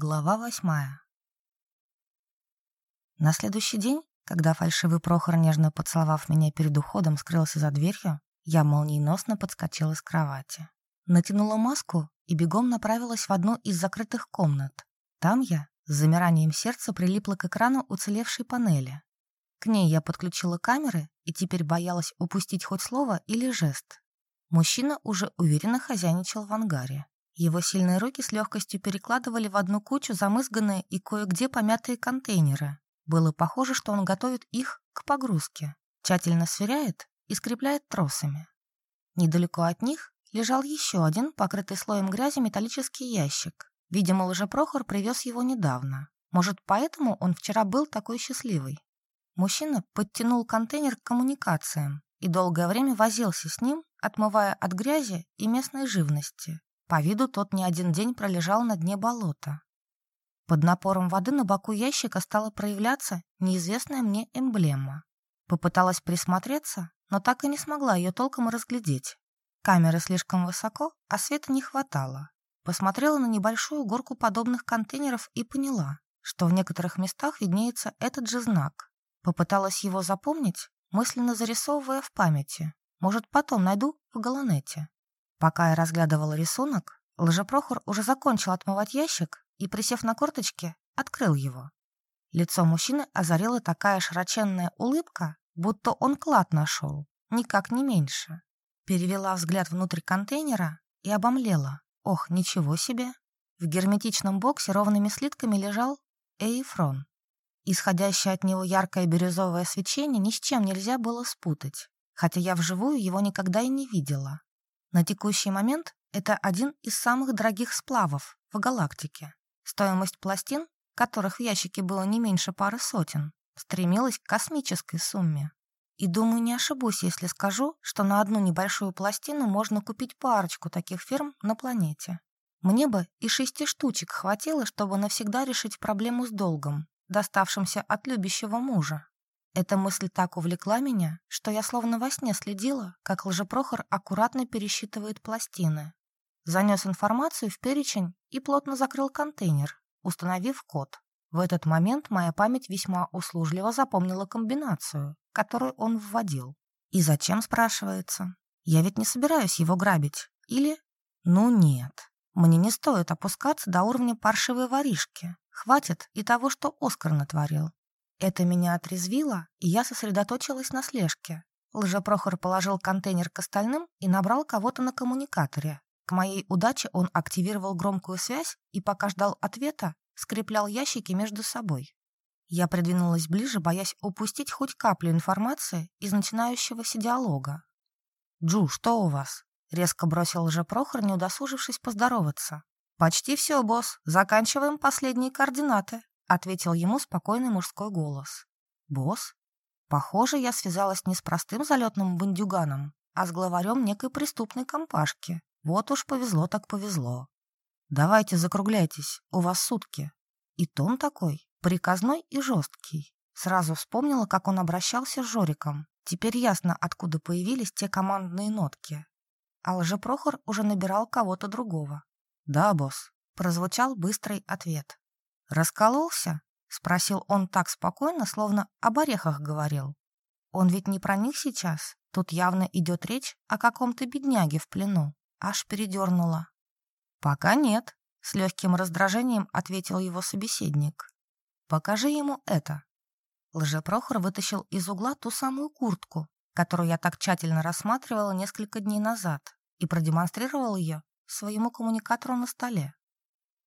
Глава восьмая. На следующий день, когда фальшивый Прохор, нежно поцеловав меня перед уходом, скрылся за дверью, я молниеносно подскочила с кровати. Натянула маску и бегом направилась в одну из закрытых комнат. Там я, с замиранием сердца, прилипла к экрану уцелевшей панели. К ней я подключила камеры и теперь боялась упустить хоть слово или жест. Мужчина уже уверенно хозяйничал в ангаре. Его сильные руки с легкостью перекладывали в одну кучу замызганные и кое-где помятые контейнеры. Было похоже, что он готовит их к погрузке, тщательно сверяет и скрепляет тросами. Недалеко от них лежал еще один, покрытый слоем грязи, металлический ящик. Видимо, лжепрохор привез его недавно. Может, поэтому он вчера был такой счастливый. Мужчина подтянул контейнер к коммуникациям и долгое время возился с ним, отмывая от грязи и местной живности. По виду тот не один день пролежал на дне болота. Под напором воды на боку ящика стала проявляться неизвестная мне эмблема. Попыталась присмотреться, но так и не смогла ее толком разглядеть. Камеры слишком высоко, а света не хватало. Посмотрела на небольшую горку подобных контейнеров и поняла, что в некоторых местах виднеется этот же знак. Попыталась его запомнить, мысленно зарисовывая в памяти. Может, потом найду в Галанете. Пока я разглядывала рисунок, лжепрохор уже закончил отмывать ящик и, присев на корточки, открыл его. Лицо мужчины озарила такая широченная улыбка, будто он клад нашел, никак не меньше. Перевела взгляд внутрь контейнера и обомлела. Ох, ничего себе! В герметичном боксе ровными слитками лежал эйфрон. Исходящее от него яркое бирюзовое свечение ни с чем нельзя было спутать, хотя я вживую его никогда и не видела. На текущий момент это один из самых дорогих сплавов в галактике. Стоимость пластин, которых в ящике было не меньше пары сотен, стремилась к космической сумме. И думаю, не ошибусь, если скажу, что на одну небольшую пластину можно купить парочку таких фирм на планете. Мне бы и шести штучек хватило, чтобы навсегда решить проблему с долгом, доставшимся от любящего мужа. Эта мысль так увлекла меня, что я словно во сне следила, как лжепрохор аккуратно пересчитывает пластины. Занес информацию в перечень и плотно закрыл контейнер, установив код. В этот момент моя память весьма услужливо запомнила комбинацию, которую он вводил. И зачем, спрашивается? Я ведь не собираюсь его грабить. Или... Ну нет, мне не стоит опускаться до уровня паршивой воришки. Хватит и того, что Оскар натворил. Это меня отрезвило, и я сосредоточилась на слежке. Лжепрохор положил контейнер к остальным и набрал кого-то на коммуникаторе. К моей удаче он активировал громкую связь и, пока ждал ответа, скреплял ящики между собой. Я придвинулась ближе, боясь упустить хоть каплю информации из начинающегося диалога. «Джу, что у вас?» — резко бросил лжепрохор, не удосужившись поздороваться. «Почти все, босс. Заканчиваем последние координаты» ответил ему спокойный мужской голос. «Босс? Похоже, я связалась не с простым залетным бандюганом, а с главарем некой преступной компашки. Вот уж повезло так повезло. Давайте закругляйтесь, у вас сутки». И тон такой, приказной и жесткий. Сразу вспомнила, как он обращался с Жориком. Теперь ясно, откуда появились те командные нотки. А лжепрохор уже набирал кого-то другого. «Да, босс», — прозвучал быстрый ответ. «Раскололся?» — спросил он так спокойно, словно об орехах говорил. «Он ведь не про них сейчас. Тут явно идет речь о каком-то бедняге в плену. Аж передернула». «Пока нет», — с легким раздражением ответил его собеседник. «Покажи ему это». Лжепрохор вытащил из угла ту самую куртку, которую я так тщательно рассматривала несколько дней назад, и продемонстрировал ее своему коммуникатору на столе.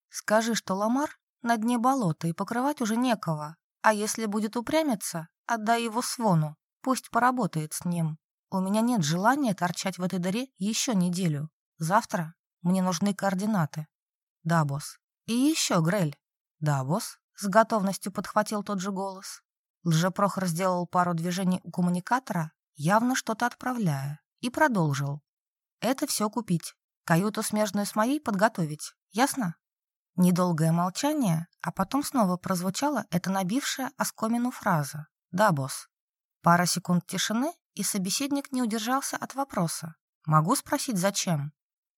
«Скажи, что Ламар на дне болота, и покрывать уже некого. А если будет упрямиться, отдай его свону, пусть поработает с ним. У меня нет желания торчать в этой дыре еще неделю. Завтра мне нужны координаты. Да, босс. И еще, Грель. Да, босс. С готовностью подхватил тот же голос. Лжепрохор сделал пару движений у коммуникатора, явно что-то отправляя, и продолжил. Это все купить. Каюту смежную с моей подготовить. Ясно? Недолгое молчание, а потом снова прозвучала эта набившая оскомину фраза «Да, босс». Пара секунд тишины, и собеседник не удержался от вопроса. «Могу спросить, зачем?»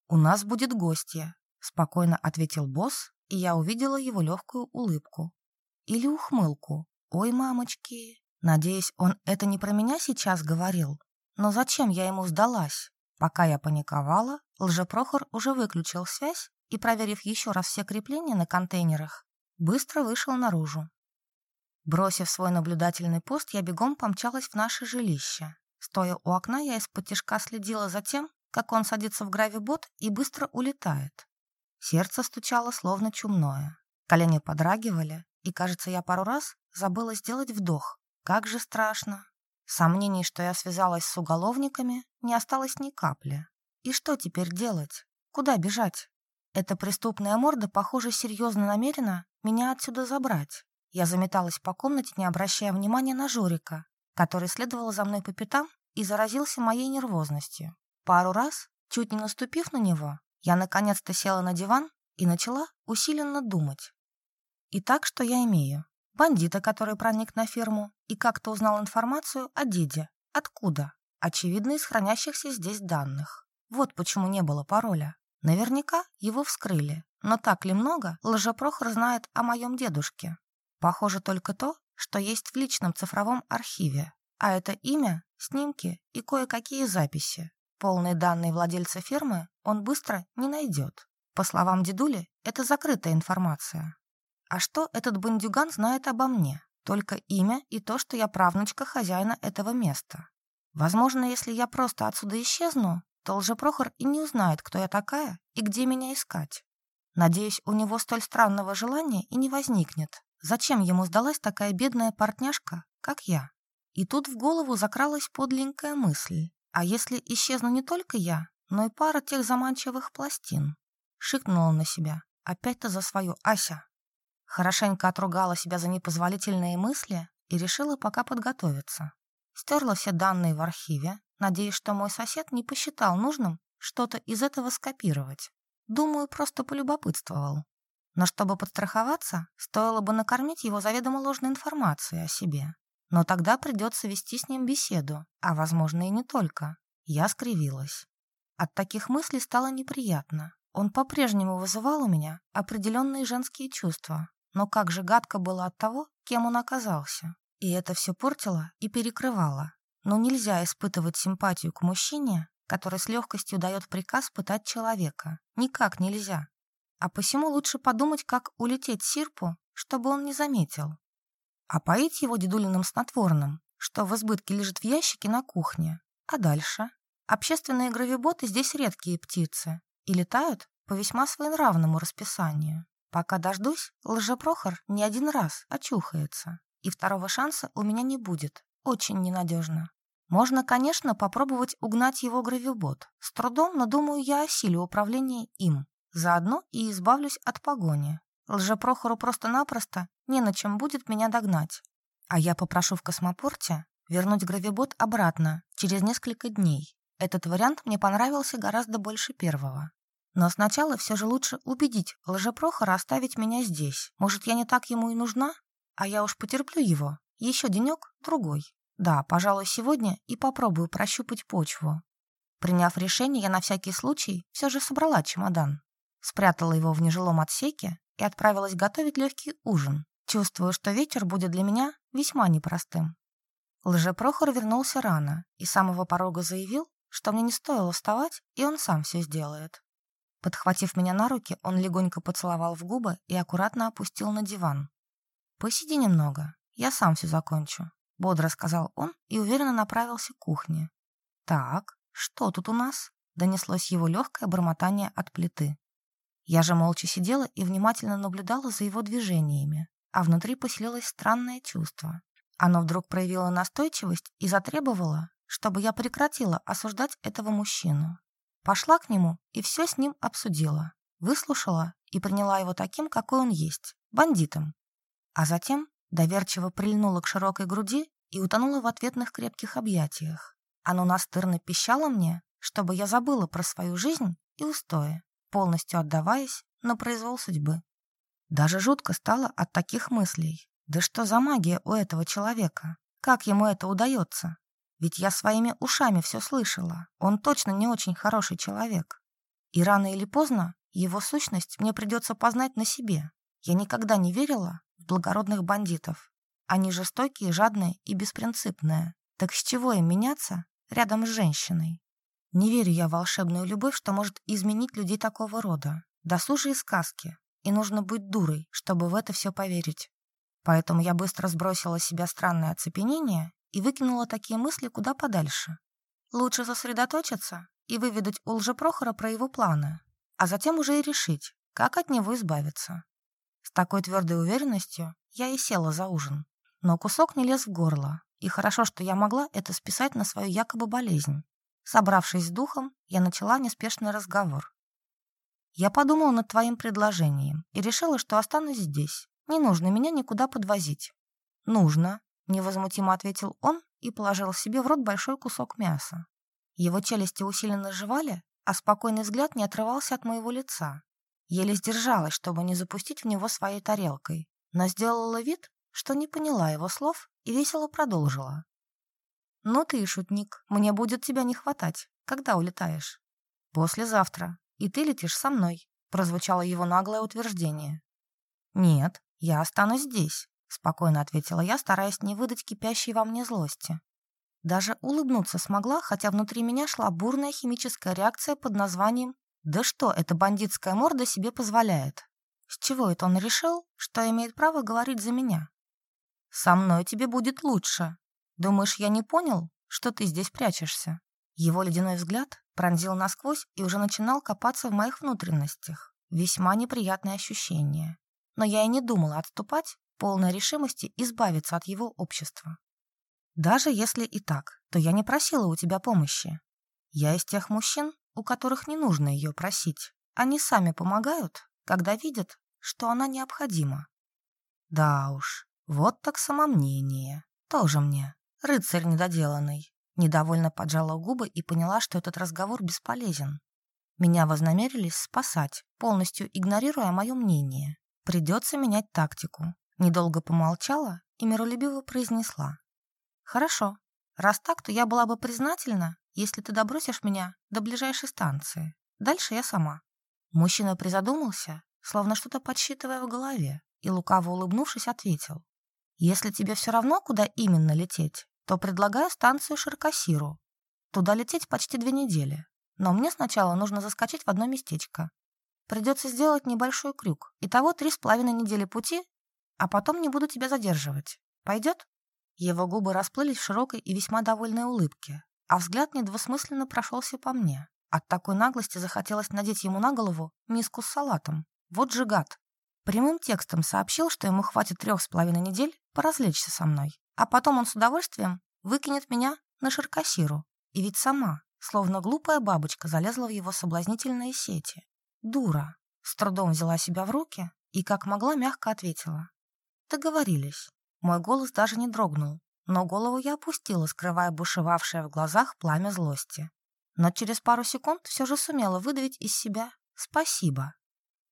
«У нас будет гостья», — спокойно ответил босс, и я увидела его легкую улыбку. Или ухмылку. Ой, мамочки. Надеюсь, он это не про меня сейчас говорил. Но зачем я ему сдалась? Пока я паниковала, лжепрохор уже выключил связь и, проверив еще раз все крепления на контейнерах, быстро вышел наружу. Бросив свой наблюдательный пост, я бегом помчалась в наше жилище. Стоя у окна, я из-под тяжка следила за тем, как он садится в гравибот и быстро улетает. Сердце стучало, словно чумное. Колени подрагивали, и, кажется, я пару раз забыла сделать вдох. Как же страшно. Сомнений, что я связалась с уголовниками, не осталось ни капли. И что теперь делать? Куда бежать? Эта преступная морда, похоже, серьезно намерена меня отсюда забрать. Я заметалась по комнате, не обращая внимания на Жорика, который следовал за мной по пятам и заразился моей нервозностью. Пару раз, чуть не наступив на него, я наконец-то села на диван и начала усиленно думать. Итак, что я имею? Бандита, который проник на ферму и как-то узнал информацию о деде. Откуда? Очевидно, из хранящихся здесь данных. Вот почему не было пароля. Наверняка его вскрыли. Но так ли много лжепрохор знает о моем дедушке? Похоже только то, что есть в личном цифровом архиве. А это имя, снимки и кое-какие записи. Полные данные владельца фермы он быстро не найдет. По словам дедули, это закрытая информация. А что этот бандюган знает обо мне? Только имя и то, что я правнучка хозяина этого места. Возможно, если я просто отсюда исчезну, то лжепрохор и не узнает, кто я такая и где меня искать. Надеюсь, у него столь странного желания и не возникнет. Зачем ему сдалась такая бедная партняшка, как я? И тут в голову закралась подленькая мысль. А если исчезну не только я, но и пара тех заманчивых пластин? Шикнула на себя. Опять-то за свою Ася. Хорошенько отругала себя за непозволительные мысли и решила пока подготовиться. Стерла все данные в архиве, надеясь, что мой сосед не посчитал нужным что-то из этого скопировать. Думаю, просто полюбопытствовал. Но чтобы подстраховаться, стоило бы накормить его заведомо ложной информацией о себе. Но тогда придется вести с ним беседу, а, возможно, и не только. Я скривилась. От таких мыслей стало неприятно. Он по-прежнему вызывал у меня определенные женские чувства, но как же гадко было от того, кем он оказался. И это все портило и перекрывало. Но нельзя испытывать симпатию к мужчине, который с легкостью дает приказ пытать человека. Никак нельзя. А посему лучше подумать, как улететь Сирпу, чтобы он не заметил. А поить его дедулиным снотворным, что в избытке лежит в ящике на кухне. А дальше? Общественные гравиботы здесь редкие птицы и летают по весьма своенравному расписанию. Пока дождусь, лжепрохор не один раз очухается, и второго шанса у меня не будет. Очень ненадежно. Можно, конечно, попробовать угнать его гравибот. С трудом, но думаю, я осилю управление им. Заодно и избавлюсь от погони. Лжепрохору просто-напросто не на чем будет меня догнать. А я попрошу в космопорте вернуть гравибот обратно через несколько дней. Этот вариант мне понравился гораздо больше первого. Но сначала все же лучше убедить лжепрохора оставить меня здесь. Может, я не так ему и нужна? А я уж потерплю его. Еще денек, другой. Да, пожалуй, сегодня и попробую прощупать почву. Приняв решение, я на всякий случай все же собрала чемодан. Спрятала его в нежилом отсеке и отправилась готовить легкий ужин. Чувствую, что вечер будет для меня весьма непростым. Лжепрохор вернулся рано и с самого порога заявил, что мне не стоило вставать, и он сам все сделает. Подхватив меня на руки, он легонько поцеловал в губы и аккуратно опустил на диван. «Посиди немного, я сам все закончу», — бодро сказал он и уверенно направился к кухне. «Так, что тут у нас?» — донеслось его легкое бормотание от плиты. Я же молча сидела и внимательно наблюдала за его движениями, а внутри поселилось странное чувство. Оно вдруг проявило настойчивость и затребовало, чтобы я прекратила осуждать этого мужчину. Пошла к нему и все с ним обсудила. Выслушала и приняла его таким, какой он есть, бандитом. А затем доверчиво прильнула к широкой груди и утонула в ответных крепких объятиях. Оно настырно пищало мне, чтобы я забыла про свою жизнь и устои, полностью отдаваясь на произвол судьбы. Даже жутко стало от таких мыслей. Да что за магия у этого человека? Как ему это удается? Ведь я своими ушами все слышала. Он точно не очень хороший человек. И рано или поздно Его сущность мне придется познать на себе. Я никогда не верила в благородных бандитов. Они жестокие, жадные и беспринципные. Так с чего им меняться рядом с женщиной? Не верю я в волшебную любовь, что может изменить людей такого рода. Досужие сказки. И нужно быть дурой, чтобы в это все поверить. Поэтому я быстро сбросила с себя странное оцепенение и выкинула такие мысли куда подальше. Лучше сосредоточиться и выведать у Лжепрохора про его планы, а затем уже и решить, как от него избавиться. С такой твердой уверенностью я и села за ужин. Но кусок не лез в горло, и хорошо, что я могла это списать на свою якобы болезнь. Собравшись с духом, я начала неспешный разговор. «Я подумала над твоим предложением и решила, что останусь здесь. Не нужно меня никуда подвозить». «Нужно», — невозмутимо ответил он и положил себе в рот большой кусок мяса. Его челюсти усиленно жевали, а спокойный взгляд не отрывался от моего лица. Еле сдержалась, чтобы не запустить в него своей тарелкой, но сделала вид, что не поняла его слов и весело продолжила. «Ну ты и шутник, мне будет тебя не хватать. Когда улетаешь?» «Послезавтра. И ты летишь со мной», — прозвучало его наглое утверждение. «Нет, я останусь здесь», — спокойно ответила я, стараясь не выдать кипящей во мне злости. Даже улыбнуться смогла, хотя внутри меня шла бурная химическая реакция под названием «Да что эта бандитская морда себе позволяет?» С чего это он решил, что имеет право говорить за меня? «Со мной тебе будет лучше. Думаешь, я не понял, что ты здесь прячешься?» Его ледяной взгляд пронзил насквозь и уже начинал копаться в моих внутренностях. Весьма неприятное ощущение. Но я и не думала отступать, полной решимости избавиться от его общества. Даже если и так, то я не просила у тебя помощи. Я из тех мужчин, у которых не нужно ее просить. Они сами помогают, когда видят, что она необходима. Да уж, вот так самомнение. Тоже мне. Рыцарь недоделанный. Недовольно поджала губы и поняла, что этот разговор бесполезен. Меня вознамерились спасать, полностью игнорируя мое мнение. Придется менять тактику. Недолго помолчала и миролюбиво произнесла. «Хорошо. Раз так, то я была бы признательна, если ты добросишь меня до ближайшей станции. Дальше я сама». Мужчина призадумался, словно что-то подсчитывая в голове, и, лукаво улыбнувшись, ответил. Если тебе все равно, куда именно лететь, то предлагаю станцию Ширкосиру. Туда лететь почти две недели. Но мне сначала нужно заскочить в одно местечко. Придется сделать небольшой крюк. Итого три с половиной недели пути, а потом не буду тебя задерживать. Пойдет?» Его губы расплылись в широкой и весьма довольной улыбке, а взгляд недвусмысленно прошелся по мне. От такой наглости захотелось надеть ему на голову миску с салатом. Вот же гад. Прямым текстом сообщил, что ему хватит трех с половиной недель поразвлечься со мной, а потом он с удовольствием выкинет меня на ширкосиру. И ведь сама, словно глупая бабочка, залезла в его соблазнительные сети. Дура. С трудом взяла себя в руки и, как могла, мягко ответила. Договорились. Мой голос даже не дрогнул, но голову я опустила, скрывая бушевавшее в глазах пламя злости. Но через пару секунд все же сумела выдавить из себя «спасибо».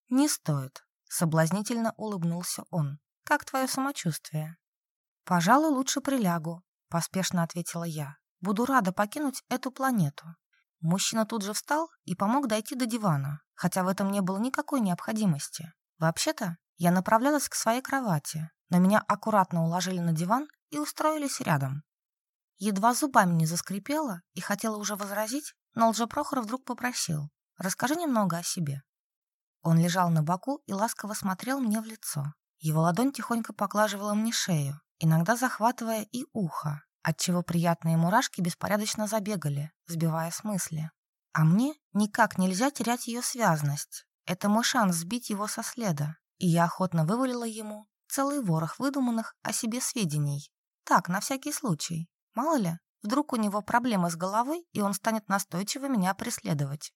«Не стоит», Соблазнительно улыбнулся он. «Как твое самочувствие?» «Пожалуй, лучше прилягу», — поспешно ответила я. «Буду рада покинуть эту планету». Мужчина тут же встал и помог дойти до дивана, хотя в этом не было никакой необходимости. Вообще-то, я направлялась к своей кровати, но меня аккуратно уложили на диван и устроились рядом. Едва зубами не заскрипела и хотела уже возразить, но лжепрохор вдруг попросил «Расскажи немного о себе». Он лежал на боку и ласково смотрел мне в лицо. Его ладонь тихонько поглаживала мне шею, иногда захватывая и ухо, отчего приятные мурашки беспорядочно забегали, сбивая с мысли. А мне никак нельзя терять ее связность. Это мой шанс сбить его со следа, и я охотно вывалила ему целый ворох выдуманных о себе сведений. Так, на всякий случай. Мало ли, вдруг у него проблемы с головой, и он станет настойчиво меня преследовать.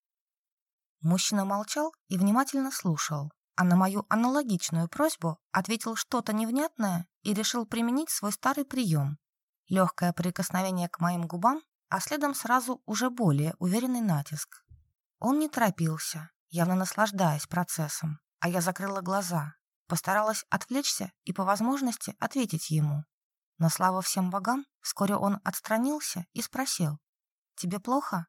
Мужчина молчал и внимательно слушал, а на мою аналогичную просьбу ответил что-то невнятное и решил применить свой старый прием. Легкое прикосновение к моим губам, а следом сразу уже более уверенный натиск. Он не торопился, явно наслаждаясь процессом, а я закрыла глаза, постаралась отвлечься и по возможности ответить ему. Но слава всем богам, вскоре он отстранился и спросил. «Тебе плохо?»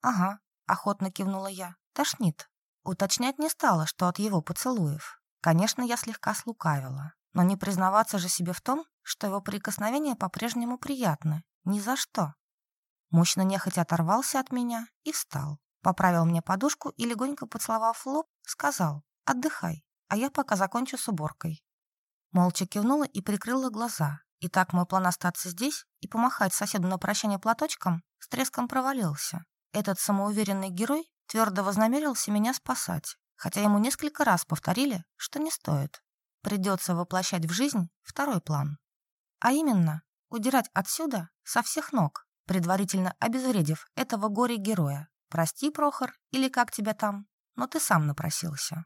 «Ага», — охотно кивнула я. Тошнит. Уточнять не стала, что от его поцелуев. Конечно, я слегка слукавила, но не признаваться же себе в том, что его прикосновения по-прежнему приятны. Ни за что. Мужчина нехотя оторвался от меня и встал. Поправил мне подушку и, легонько поцеловав лоб, сказал «Отдыхай, а я пока закончу с уборкой». Молча кивнула и прикрыла глаза. И так мой план остаться здесь и помахать соседу на прощание платочком с треском провалился. Этот самоуверенный герой твердо вознамерился меня спасать, хотя ему несколько раз повторили, что не стоит. Придется воплощать в жизнь второй план. А именно, удирать отсюда со всех ног, предварительно обезвредив этого горе-героя. Прости, Прохор, или как тебя там, но ты сам напросился.